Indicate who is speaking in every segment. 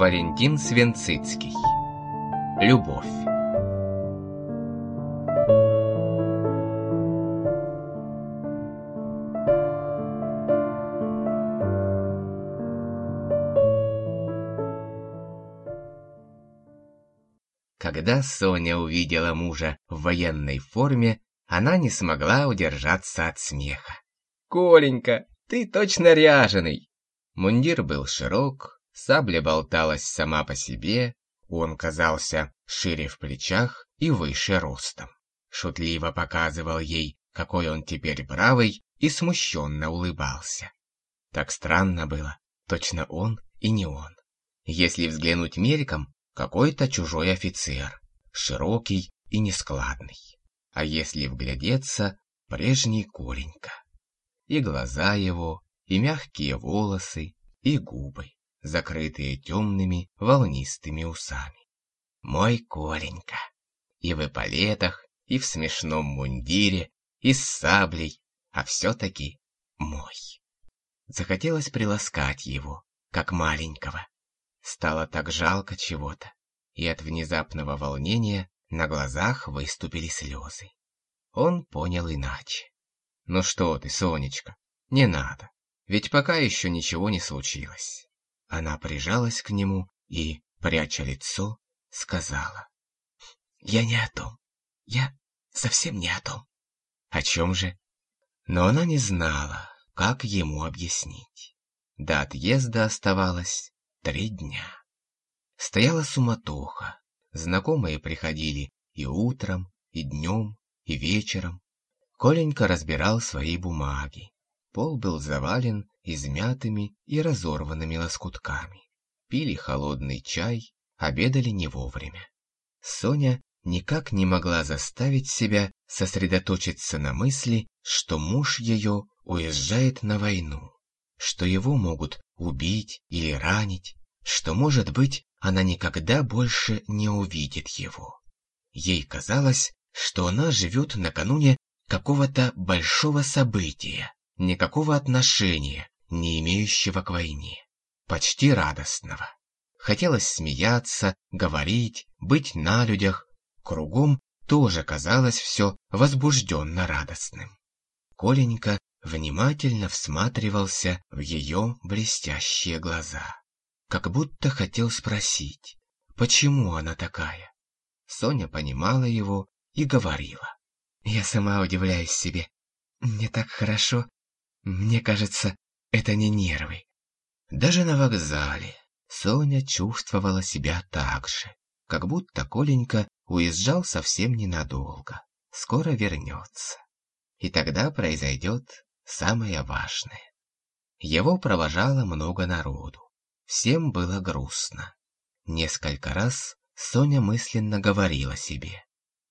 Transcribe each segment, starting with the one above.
Speaker 1: Валентин Свенцицкий. Любовь. Когда Соня увидела мужа в военной форме, она не смогла удержаться от смеха. «Коленька, ты точно ряженый!» Мундир был широк, сабля болталась сама по себе, он казался шире в плечах и выше ростом. Шутливо показывал ей, какой он теперь бравый, и смущенно улыбался. Так странно было, точно он и не он. Если взглянуть мельком, какой-то чужой офицер, широкий и нескладный. А если вглядеться, прежний Коленька. И глаза его, и мягкие волосы, и губы, закрытые темными волнистыми усами. Мой Коленька. И в эполетах, и в смешном мундире, и с саблей, а все-таки мой. Захотелось приласкать его, как маленького. Стало так жалко чего-то, и от внезапного волнения на глазах выступили слезы. Он понял иначе. «Ну что ты, Сонечка, не надо, ведь пока еще ничего не случилось». Она прижалась к нему и, пряча лицо, сказала. «Я не о том. Я совсем не о том». «О чем же?» Но она не знала, как ему объяснить. До отъезда оставалось три дня. Стояла суматоха, Знакомые приходили и утром, и днем, и вечером. Коленька разбирал свои бумаги. Пол был завален измятыми и разорванными лоскутками. Пили холодный чай, обедали не вовремя. Соня никак не могла заставить себя сосредоточиться на мысли, что муж ее уезжает на войну, что его могут убить или ранить, что, может быть, она никогда больше не увидит его. Ей казалось, что она живет накануне какого-то большого события, никакого отношения, не имеющего к войне, почти радостного. Хотелось смеяться, говорить, быть на людях, кругом тоже казалось все возбужденно радостным. Коленька внимательно всматривался в ее блестящие глаза как будто хотел спросить, почему она такая. Соня понимала его и говорила. Я сама удивляюсь себе. Мне так хорошо. Мне кажется, это не нервы. Даже на вокзале Соня чувствовала себя так же, как будто Коленька уезжал совсем ненадолго, скоро вернется. И тогда произойдет самое важное. Его провожало много народу. Всем было грустно. Несколько раз Соня мысленно говорила себе.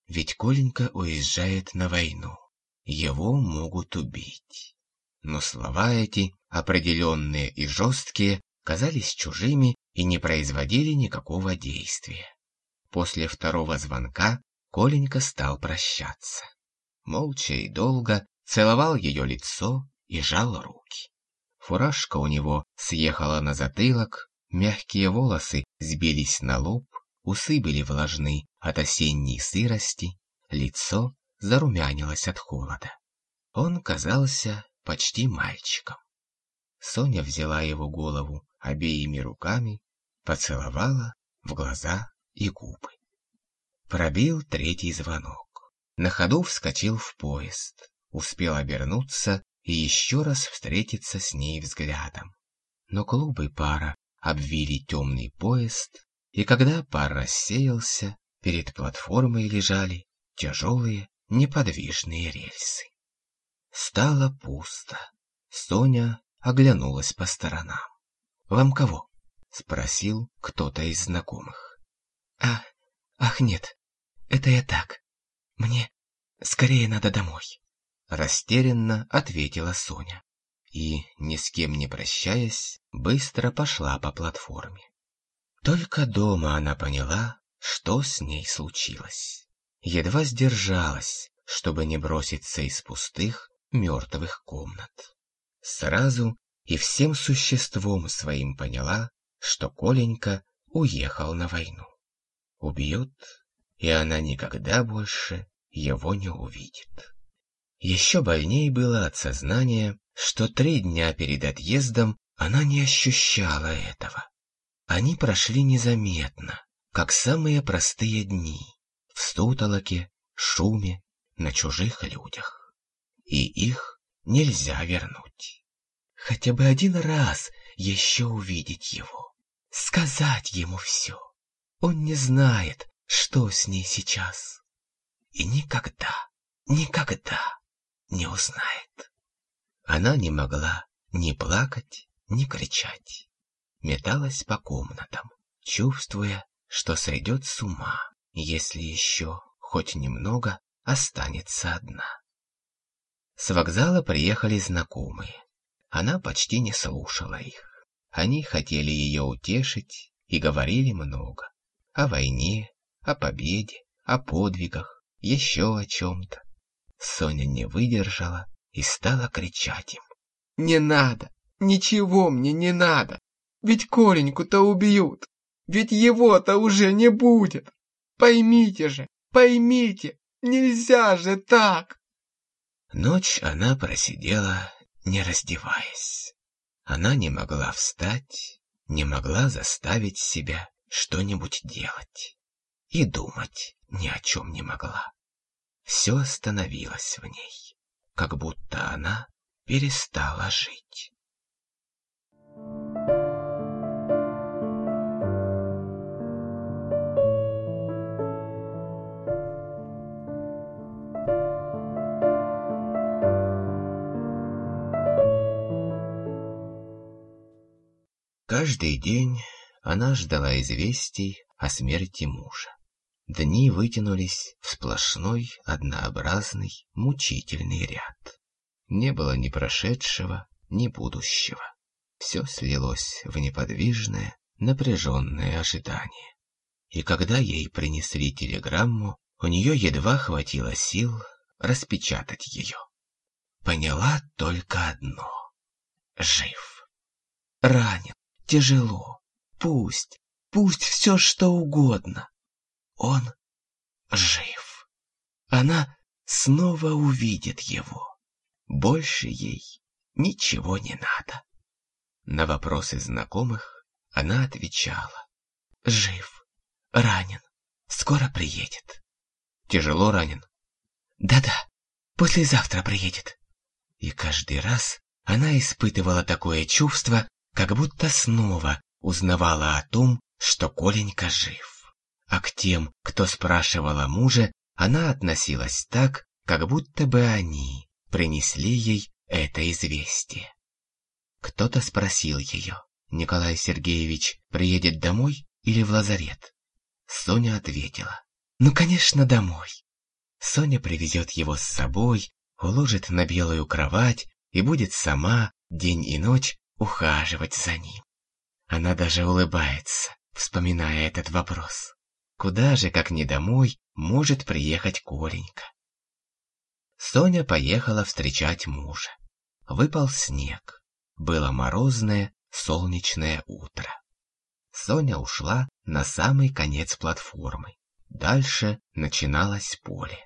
Speaker 1: Ведь Коленька уезжает на войну. Его могут убить. Но слова эти, определенные и жесткие, казались чужими и не производили никакого действия. После второго звонка Коленька стал прощаться. Молча и долго целовал ее лицо и жал руки. Фуражка у него съехала на затылок, мягкие волосы сбились на лоб, усы были влажны от осенней сырости, лицо зарумянилось от холода. Он казался почти мальчиком. Соня взяла его голову обеими руками, поцеловала в глаза и губы. Пробил третий звонок. На ходу вскочил в поезд, успел обернуться и еще раз встретиться с ней взглядом. Но клубы пара обвили темный поезд, и когда пар рассеялся, перед платформой лежали тяжелые неподвижные рельсы. Стало пусто. Соня оглянулась по сторонам. «Вам кого?» — спросил кто-то из знакомых. «А, ах нет, это я так. Мне скорее надо домой». Растерянно ответила Соня. И, ни с кем не прощаясь, быстро пошла по платформе. Только дома она поняла, что с ней случилось. Едва сдержалась, чтобы не броситься из пустых, мертвых комнат. Сразу и всем существом своим поняла, что Коленька уехал на войну. Убьют, и она никогда больше его не увидит. Еще больней было от сознания, что три дня перед отъездом она не ощущала этого. Они прошли незаметно, как самые простые дни, в стутолоке, шуме, на чужих людях. И их нельзя вернуть. Хотя бы один раз еще увидеть его, сказать ему все. Он не знает, что с ней сейчас. И никогда, никогда не узнает. Она не могла ни плакать, ни кричать. Металась по комнатам, чувствуя, что сойдет с ума, если еще хоть немного останется одна. С вокзала приехали знакомые. Она почти не слушала их. Они хотели ее утешить и говорили много. О войне, о победе, о подвигах, еще о чем-то. Соня не выдержала и стала кричать им. «Не надо! Ничего мне не надо! Ведь Коленьку-то убьют! Ведь его-то уже не будет! Поймите же, поймите! Нельзя же так!» Ночь она просидела, не раздеваясь. Она не могла встать, не могла заставить себя что-нибудь делать. И думать ни о чем не могла. Все остановилось в ней, как будто она перестала жить. Каждый день она ждала известий о смерти мужа. Дни вытянулись в сплошной, однообразный, мучительный ряд. Не было ни прошедшего, ни будущего. Все слилось в неподвижное, напряженное ожидание. И когда ей принесли телеграмму, у нее едва хватило сил распечатать ее. Поняла только одно — жив. Ранен, тяжело, пусть, пусть все что угодно, он жив. Она снова увидит его. Больше ей ничего не надо. На вопросы знакомых она отвечала. Жив, ранен, скоро приедет. Тяжело ранен? Да-да, послезавтра приедет. И каждый раз она испытывала такое чувство, как будто снова узнавала о том, что Коленька жив. А к тем, кто спрашивал о муже, она относилась так, как будто бы они принесли ей это известие. Кто-то спросил ее, Николай Сергеевич приедет домой или в лазарет? Соня ответила, ну, конечно, домой. Соня привезет его с собой, уложит на белую кровать и будет сама день и ночь ухаживать за ним. Она даже улыбается, вспоминая этот вопрос. Куда же, как не домой, может приехать Коленька? Соня поехала встречать мужа. Выпал снег. Было морозное, солнечное утро. Соня ушла на самый конец платформы. Дальше начиналось поле.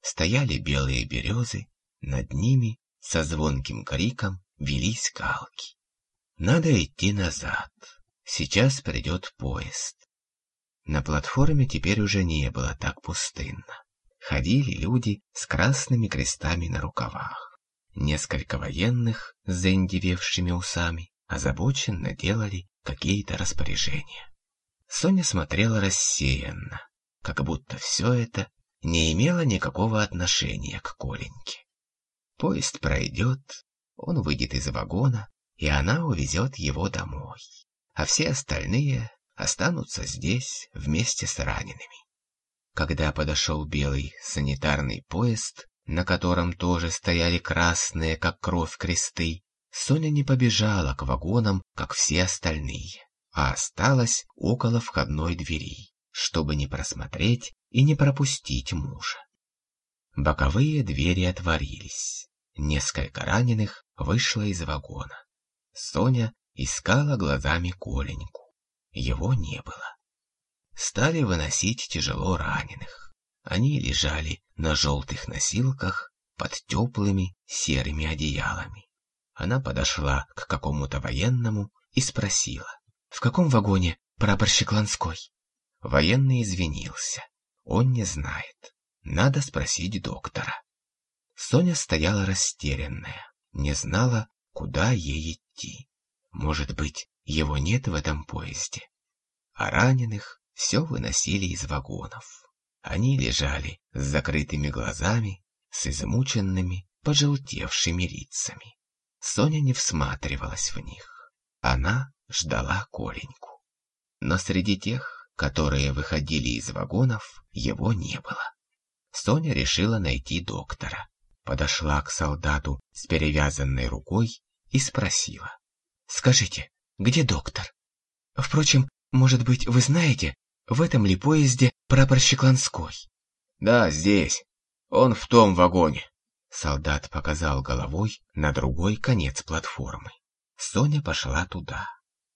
Speaker 1: Стояли белые березы, над ними со звонким криком велись галки. Надо идти назад. Сейчас придет поезд. На платформе теперь уже не было так пустынно. Ходили люди с красными крестами на рукавах. Несколько военных с заиндевевшими усами озабоченно делали какие-то распоряжения. Соня смотрела рассеянно, как будто все это не имело никакого отношения к Коленьке. Поезд пройдет, он выйдет из вагона, и она увезет его домой. А все остальные останутся здесь вместе с ранеными. Когда подошел белый санитарный поезд, на котором тоже стояли красные, как кровь, кресты, Соня не побежала к вагонам, как все остальные, а осталась около входной двери, чтобы не просмотреть и не пропустить мужа. Боковые двери отворились. Несколько раненых вышло из вагона. Соня искала глазами Коленьку. его не было. Стали выносить тяжело раненых. Они лежали на желтых носилках под теплыми серыми одеялами. Она подошла к какому-то военному и спросила, «В каком вагоне прапорщик Ланской?» Военный извинился. Он не знает. Надо спросить доктора. Соня стояла растерянная, не знала, куда ей идти. Может быть, его нет в этом поезде. А раненых все выносили из вагонов. Они лежали с закрытыми глазами, с измученными, пожелтевшими лицами. Соня не всматривалась в них. Она ждала Коленьку. Но среди тех, которые выходили из вагонов, его не было. Соня решила найти доктора. Подошла к солдату с перевязанной рукой и спросила. «Скажите, где доктор? Впрочем, может быть, вы знаете, в этом ли поезде прапорщик Ланской?
Speaker 2: Да, здесь. Он в том вагоне.
Speaker 1: Солдат показал головой на другой конец платформы. Соня пошла туда.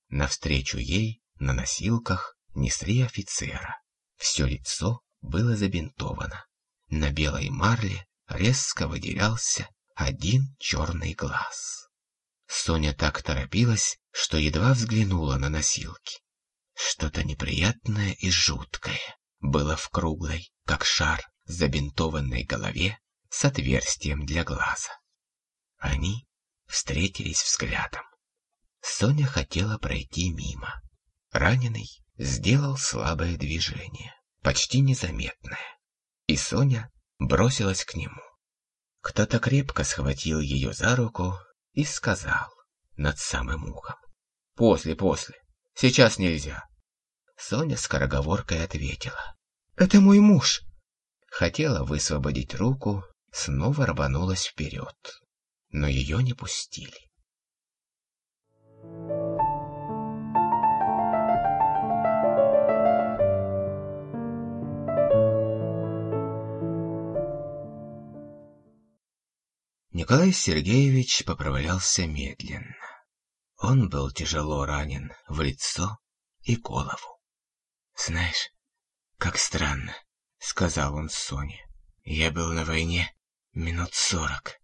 Speaker 1: Навстречу ей на носилках несли офицера. Все лицо было забинтовано. На белой марле резко выделялся один черный глаз. Соня так торопилась, что едва взглянула на носилки. Что-то неприятное и жуткое было в круглой, как шар, забинтованной голове с отверстием для глаза. Они встретились взглядом. Соня хотела пройти мимо. Раненый сделал слабое движение, почти незаметное, и Соня бросилась к нему. Кто-то крепко схватил ее за руку и сказал над самым ухом.
Speaker 2: «После, после. Сейчас нельзя».
Speaker 1: Соня скороговоркой ответила. «Это мой муж». Хотела высвободить руку, снова рванулась вперед, но ее не пустили. Николай Сергеевич поправлялся медленно. Он был тяжело ранен в лицо и голову. «Знаешь, как странно», — сказал он Соне. «Я был на войне минут сорок,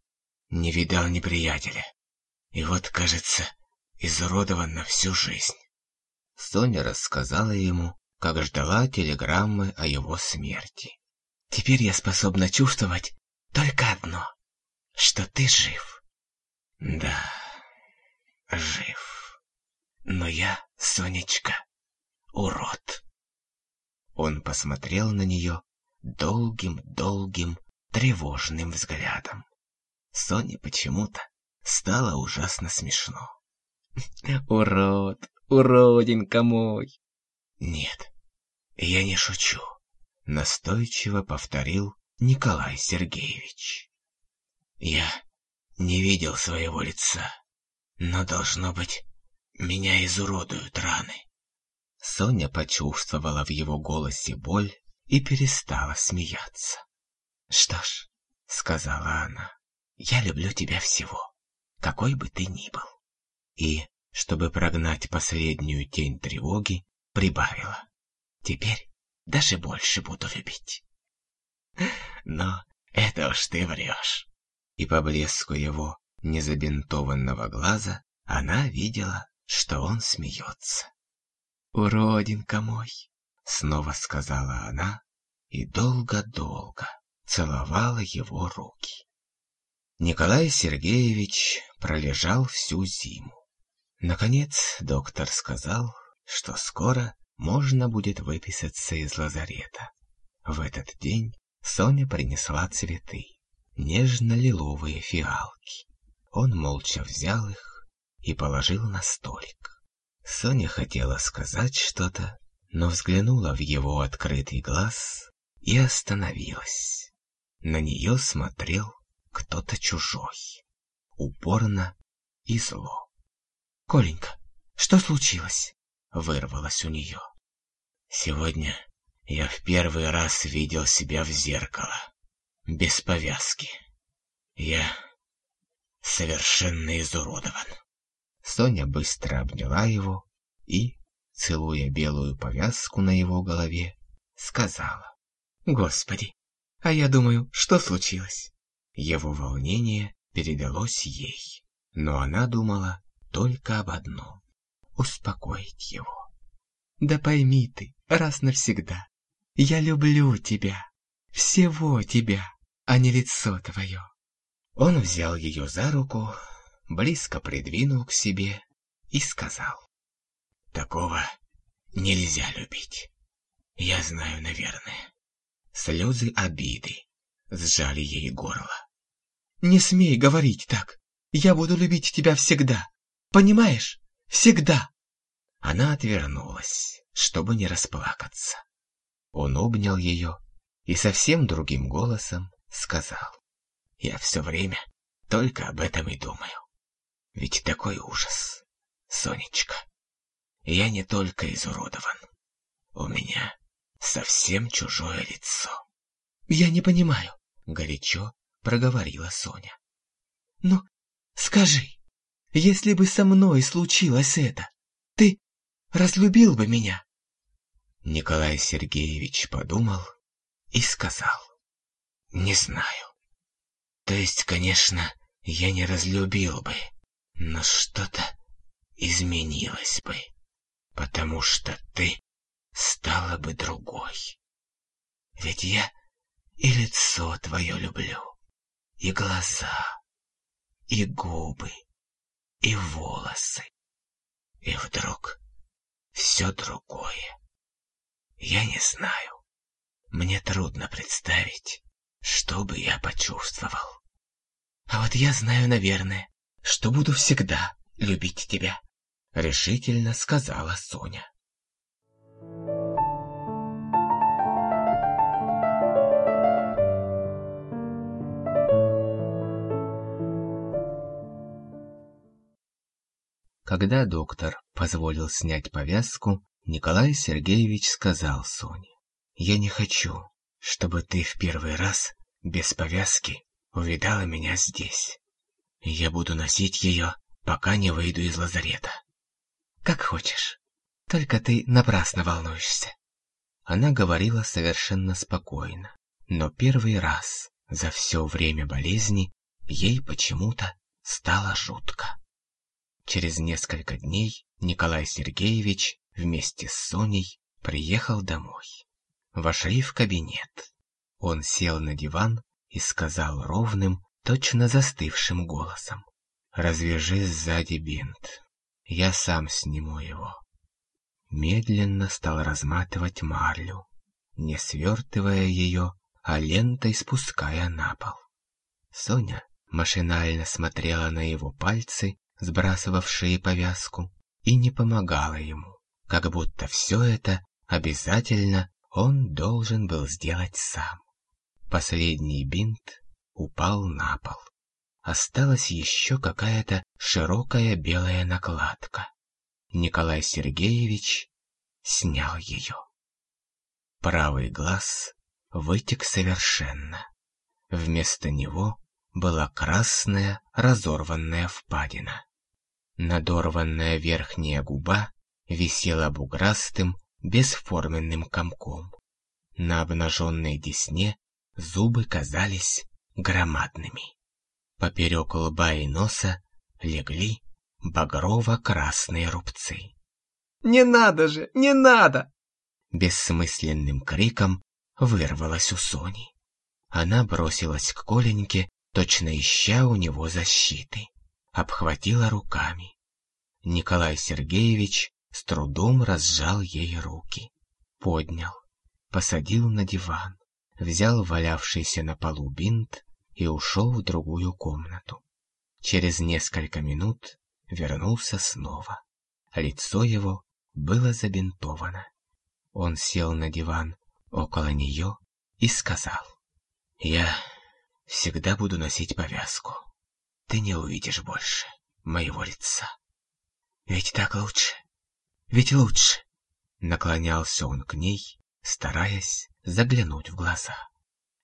Speaker 1: не видал неприятеля, и вот, кажется, изуродован на всю жизнь». Соня рассказала ему, как ждала телеграммы о его смерти. «Теперь я способна чувствовать только одно — что ты жив. Да, жив. Но я, Сонечка, урод. Он посмотрел на нее долгим-долгим тревожным взглядом. Соне почему-то стало ужасно смешно.
Speaker 2: «Урод, уродинка мой!»
Speaker 1: «Нет, я не шучу», — настойчиво повторил Николай Сергеевич. Я не видел своего лица, но, должно быть, меня изуродуют раны. Соня почувствовала в его голосе боль и перестала смеяться. «Что ж», — сказала она, — «я люблю тебя всего, какой бы ты ни был». И, чтобы прогнать последнюю тень тревоги, прибавила. «Теперь даже больше буду любить». «Но это уж ты врешь» и по блеску его незабинтованного глаза она видела, что он смеется. «Уродинка мой!» — снова сказала она и долго-долго целовала его руки. Николай Сергеевич пролежал всю зиму. Наконец доктор сказал, что скоро можно будет выписаться из лазарета. В этот день Соня принесла цветы нежно-лиловые фиалки. Он молча взял их и положил на столик. Соня хотела сказать что-то, но взглянула в его открытый глаз и остановилась. На нее смотрел кто-то чужой, упорно и зло. «Коленька, что случилось?» — вырвалось у нее. «Сегодня я в первый раз видел себя в зеркало», без повязки. Я совершенно изуродован. Соня быстро обняла его и целуя белую повязку на его голове, сказала. «Господи, а я думаю, что случилось?» Его волнение передалось ей, но она думала только об одном — успокоить его. «Да пойми ты, раз навсегда, я люблю тебя, всего тебя, а не лицо твое». Он взял ее за руку, близко придвинул к себе и сказал. «Такого нельзя любить. Я знаю, наверное». Слезы обиды сжали ей горло. «Не смей говорить так. Я буду любить тебя всегда. Понимаешь? Всегда!» Она отвернулась, чтобы не расплакаться. Он обнял ее и совсем другим голосом сказал. «Я все время только об этом и думаю. Ведь такой ужас, Сонечка. Я не только изуродован. У меня совсем чужое лицо. Я не понимаю, горячо проговорила Соня. Ну, скажи, если бы со мной случилось это, ты разлюбил бы меня? Николай Сергеевич подумал и сказал. Не знаю. То есть, конечно, я не разлюбил бы, но что-то изменилось бы, потому что ты стала бы другой. Ведь я и лицо твое люблю, и глаза, и губы, и волосы. И вдруг все другое. Я не знаю. Мне трудно представить, что бы я почувствовал. А вот я знаю, наверное, что буду всегда любить тебя, решительно сказала Соня. Когда доктор позволил снять повязку, Николай Сергеевич сказал Соне, «Я не хочу, чтобы ты в первый раз без повязки увидала меня здесь. Я буду носить ее, пока не выйду из лазарета. Как хочешь, только ты напрасно волнуешься». Она говорила совершенно спокойно, но первый раз за все время болезни ей почему-то стало жутко. Через несколько дней Николай Сергеевич вместе с Соней приехал домой. Вошли в кабинет. Он сел на диван и сказал ровным, точно застывшим голосом. «Развяжи сзади бинт. Я сам сниму его». Медленно стал разматывать марлю, не свертывая ее, а лентой спуская на пол. Соня машинально смотрела на его пальцы сбрасывавшие повязку, и не помогала ему, как будто все это обязательно он должен был сделать сам. Последний бинт упал на пол. Осталась еще какая-то широкая белая накладка. Николай Сергеевич снял ее. Правый глаз вытек совершенно. Вместо него была красная разорванная впадина. Надорванная верхняя губа висела буграстым, бесформенным комком. На обнаженной десне зубы казались громадными. Поперек лба и носа легли багрово-красные рубцы.
Speaker 3: «Не надо же, не надо!»
Speaker 1: Бессмысленным криком вырвалась у Сони. Она бросилась к Коленьке точно ища у него защиты. Обхватила руками. Николай Сергеевич с трудом разжал ей руки. Поднял, посадил на диван, взял валявшийся на полу бинт и ушел в другую комнату. Через несколько минут вернулся снова. Лицо его было забинтовано. Он сел на диван около нее и сказал, «Я Всегда буду носить повязку. Ты не увидишь больше моего лица. Ведь так лучше. Ведь лучше. Наклонялся он к ней, стараясь заглянуть в глаза.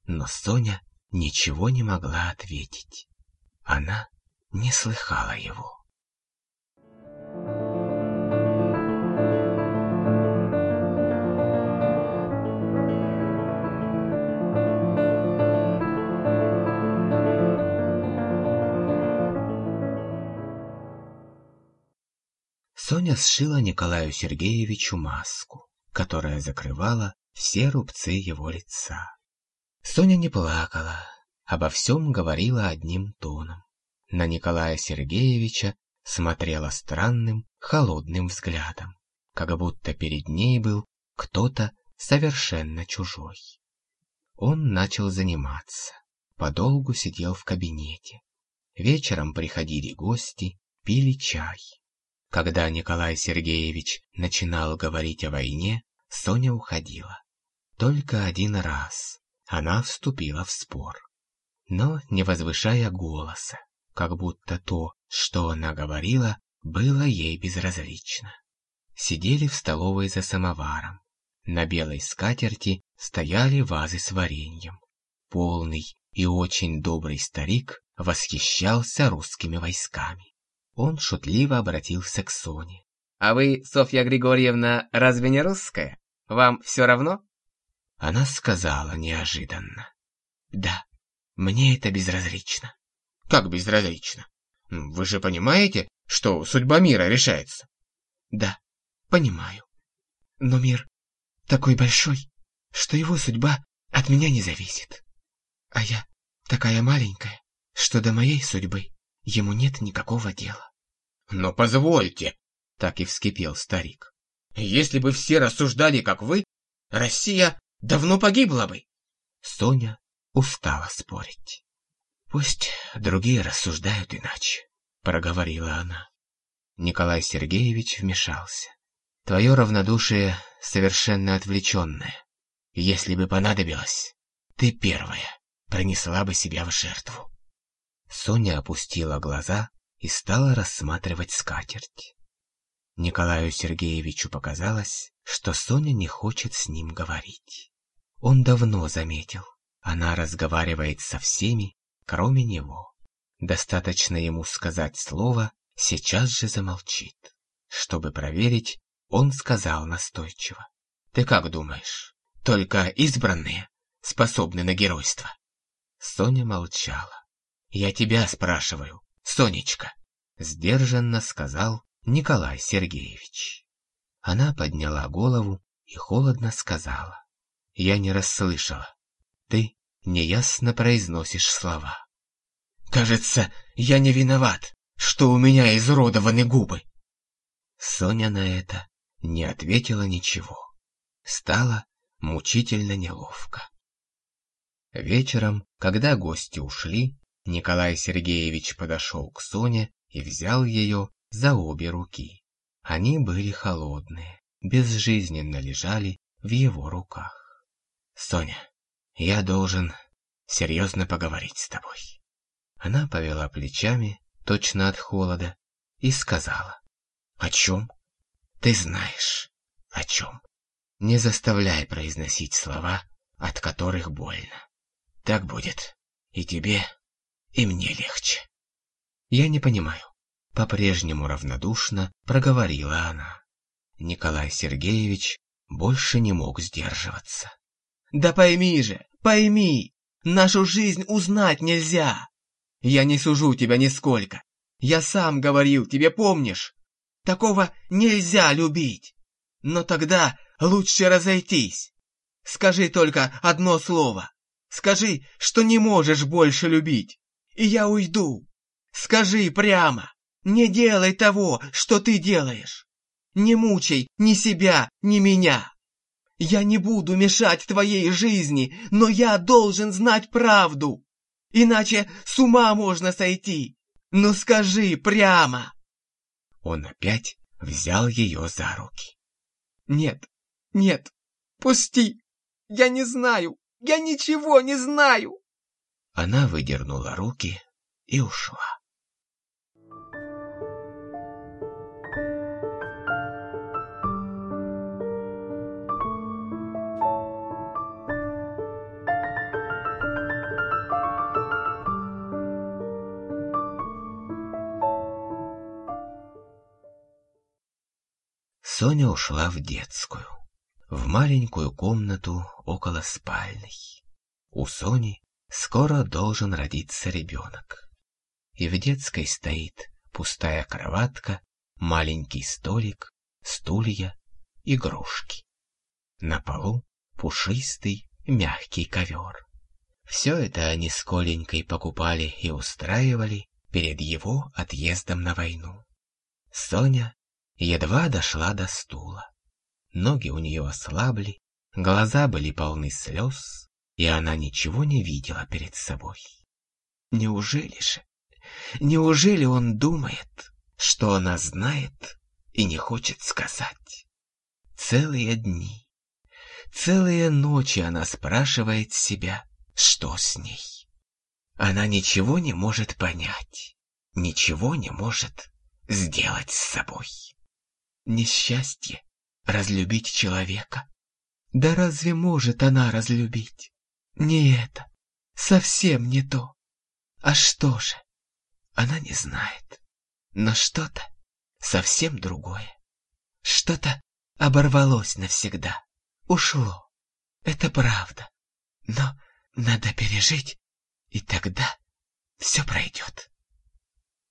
Speaker 1: Но Соня ничего не могла ответить. Она не слыхала его. Соня сшила Николаю Сергеевичу маску, которая закрывала все рубцы его лица. Соня не плакала, обо всем говорила одним тоном. На Николая Сергеевича смотрела странным, холодным взглядом, как будто перед ней был кто-то совершенно чужой. Он начал заниматься, подолгу сидел в кабинете. Вечером приходили гости, пили чай. Когда Николай Сергеевич начинал говорить о войне, Соня уходила. Только один раз она вступила в спор, но не возвышая голоса, как будто то, что она говорила, было ей безразлично. Сидели в столовой за самоваром. На белой скатерти стояли вазы с вареньем. Полный и очень добрый старик восхищался русскими войсками. Он шутливо обратился к Соне.
Speaker 3: «А вы, Софья Григорьевна, разве не русская? Вам все равно?»
Speaker 1: Она сказала неожиданно. «Да, мне это безразлично».
Speaker 2: «Как безразлично? Вы же понимаете, что судьба мира решается?»
Speaker 1: «Да, понимаю. Но мир такой большой, что его судьба от меня не зависит. А я такая маленькая, что до моей судьбы ему нет никакого дела.
Speaker 2: «Но позвольте!»
Speaker 1: — так и вскипел старик.
Speaker 2: «Если бы все рассуждали, как вы, Россия давно погибла бы!»
Speaker 1: Соня устала спорить. «Пусть другие рассуждают иначе», — проговорила она. Николай Сергеевич вмешался. «Твое равнодушие совершенно отвлеченное. Если бы понадобилось, ты первая принесла бы себя в жертву». Соня опустила глаза и стала рассматривать скатерть. Николаю Сергеевичу показалось, что Соня не хочет с ним говорить. Он давно заметил, она разговаривает со всеми, кроме него. Достаточно ему сказать слово, сейчас же замолчит. Чтобы проверить, он сказал настойчиво. «Ты как думаешь, только избранные способны на геройство?» Соня молчала. «Я тебя спрашиваю, Сонечка!» Сдержанно сказал Николай Сергеевич. Она подняла голову и холодно сказала. Я не расслышала. Ты неясно произносишь слова. Кажется, я не виноват, что у меня изуродованы губы. Соня на это не ответила ничего. Стало мучительно неловко. Вечером, когда гости ушли, Николай Сергеевич подошел к Соне и взял ее за обе руки. Они были холодные, безжизненно лежали в его руках. «Соня, я должен серьезно поговорить с тобой». Она повела плечами, точно от холода, и сказала. «О чем?» «Ты знаешь, о чем. Не заставляй произносить слова, от которых больно. Так будет и тебе, и мне легче. Я не понимаю. По-прежнему равнодушно проговорила она. Николай Сергеевич больше не мог сдерживаться. «Да пойми же, пойми! Нашу жизнь узнать нельзя! Я не сужу тебя нисколько. Я сам говорил, тебе помнишь? Такого нельзя любить. Но тогда лучше разойтись. Скажи только одно слово. Скажи, что не можешь больше любить и я уйду. Скажи прямо, не делай того, что ты делаешь. Не мучай ни себя, ни меня. Я не буду мешать твоей жизни, но я должен знать правду. Иначе с ума можно сойти. Ну скажи прямо. Он опять взял ее за руки. Нет, нет, пусти. Я не знаю, я ничего не знаю. Она выдернула руки и ушла. Соня ушла в детскую, в маленькую комнату около спальной. У Сони Скоро должен родиться ребенок. И в детской стоит пустая кроватка, маленький столик, стулья, игрушки. На полу пушистый, мягкий ковер. Все это они с Коленькой покупали и устраивали перед его отъездом на войну. Соня едва дошла до стула. Ноги у нее ослабли, глаза были полны слез, и она ничего не видела перед собой. Неужели же, неужели он думает, что она знает и не хочет сказать? Целые дни, целые ночи она спрашивает себя, что с ней. Она ничего не может понять, ничего не может сделать с собой. Несчастье — разлюбить человека. Да разве может она разлюбить? Не это, совсем не то. А что же? Она не знает. Но что-то совсем другое. Что-то оборвалось навсегда, ушло. Это правда. Но надо пережить и тогда все пройдет.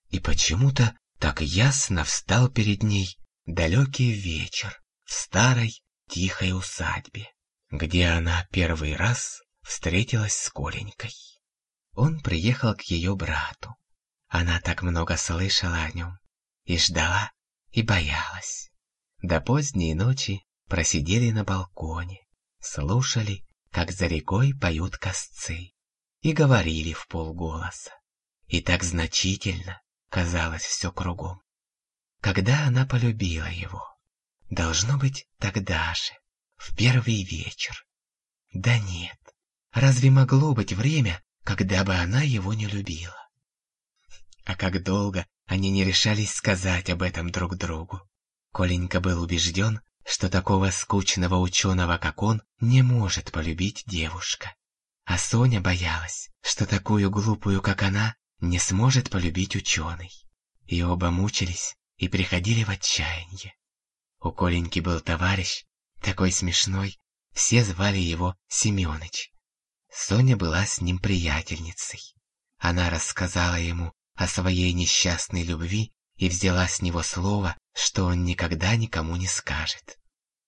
Speaker 1: И почему-то так ясно встал перед ней далекий вечер в старой тихой усадьбе, где она первый раз встретилась с Коленькой. Он приехал к ее брату. Она так много слышала о нем, и ждала, и боялась. До поздней ночи просидели на балконе, слушали, как за рекой поют косцы и говорили в полголоса. И так значительно казалось все кругом. Когда она полюбила его? Должно быть тогда же, в первый вечер. Да нет, разве могло быть время, когда бы она его не любила? А как долго они не решались сказать об этом друг другу. Коленька был убежден, что такого скучного ученого, как он, не может полюбить девушка. А Соня боялась, что такую глупую, как она, не сможет полюбить ученый. И оба мучились и приходили в отчаяние. У Коленьки был товарищ, такой смешной, все звали его Семёныч. Соня была с ним приятельницей. Она рассказала ему о своей несчастной любви и взяла с него слово, что он никогда никому не скажет.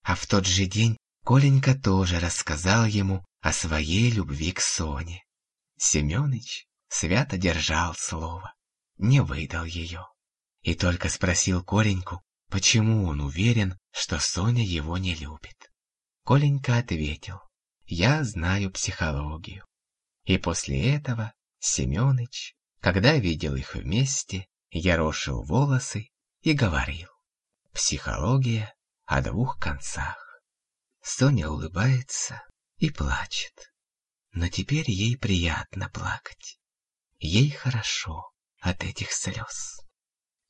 Speaker 1: А в тот же день Коленька тоже рассказал ему о своей любви к Соне. Семёныч свято держал слово, не выдал ее. И только спросил Коленьку, почему он уверен, что Соня его не любит. Коленька ответил, я знаю психологию. И после этого Семёныч, когда видел их вместе, ярошил волосы и говорил, психология о двух концах. Соня улыбается, и плачет. Но теперь ей приятно плакать. Ей хорошо от этих слез.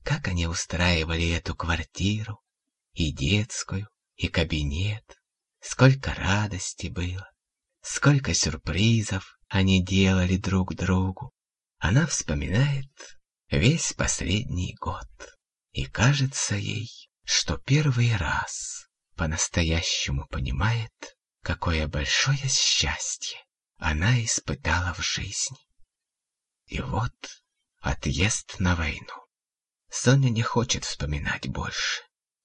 Speaker 1: Как они устраивали эту квартиру, и детскую, и кабинет. Сколько радости было, сколько сюрпризов они делали друг другу. Она вспоминает весь последний год, и кажется ей, что первый раз по-настоящему понимает, Какое большое счастье она испытала в жизни. И вот отъезд на войну. Соня не хочет вспоминать больше.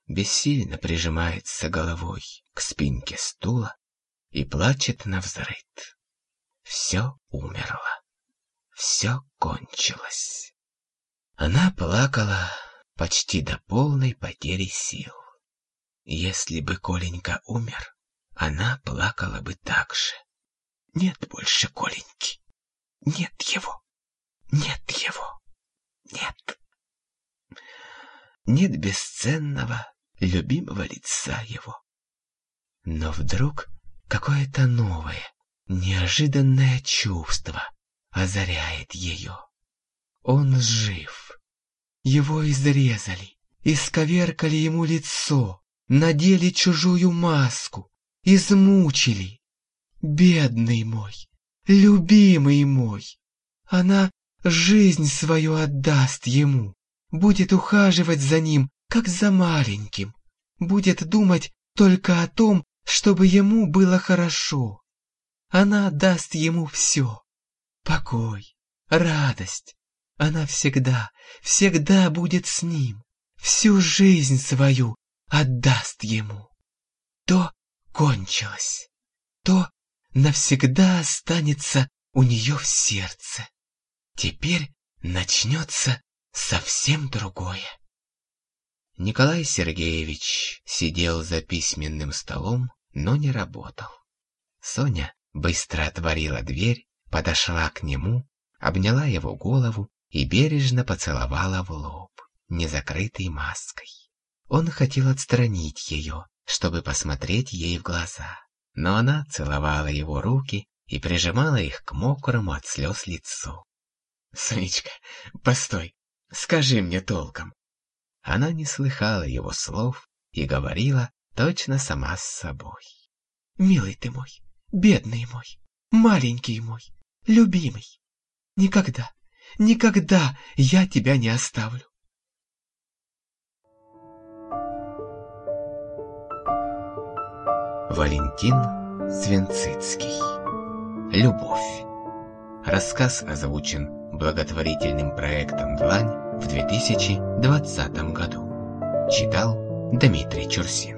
Speaker 1: Бессильно прижимается головой к спинке стула и плачет на взрыд. Все умерло. Все кончилось. Она плакала почти до полной потери сил. Если бы Коленька умер, она плакала бы так же. Нет больше Коленьки. Нет его. Нет его. Нет. Нет бесценного, любимого лица его. Но вдруг какое-то новое, неожиданное чувство озаряет ее. Он жив. Его изрезали, исковеркали ему лицо, надели чужую маску, измучили. Бедный мой, любимый мой, она жизнь свою отдаст ему, будет ухаживать за ним, как за маленьким, будет думать только о том, чтобы ему было хорошо. Она даст ему все. Покой, радость. Она всегда, всегда будет с ним.
Speaker 3: всю жизнь свою отдаст ему. То кончилось, то навсегда останется у нее в сердце. Теперь начнется совсем другое. Николай Сергеевич сидел за письменным столом, но не работал. Соня быстро отворила дверь, подошла к нему, обняла его голову и бережно поцеловала в лоб, не закрытой маской. Он хотел отстранить ее, чтобы посмотреть ей в глаза, но она целовала его руки и прижимала их к мокрому от слез лицу. «Сонечка, постой, скажи мне толком, она не слыхала его слов и говорила точно сама с собой. «Милый ты мой, бедный мой, маленький мой, любимый, никогда, никогда я тебя не оставлю».
Speaker 1: Валентин Свинцицкий Любовь Рассказ озвучен благотворительным проектом «Длань» в 2020 году. Читал Дмитрий Чурсин.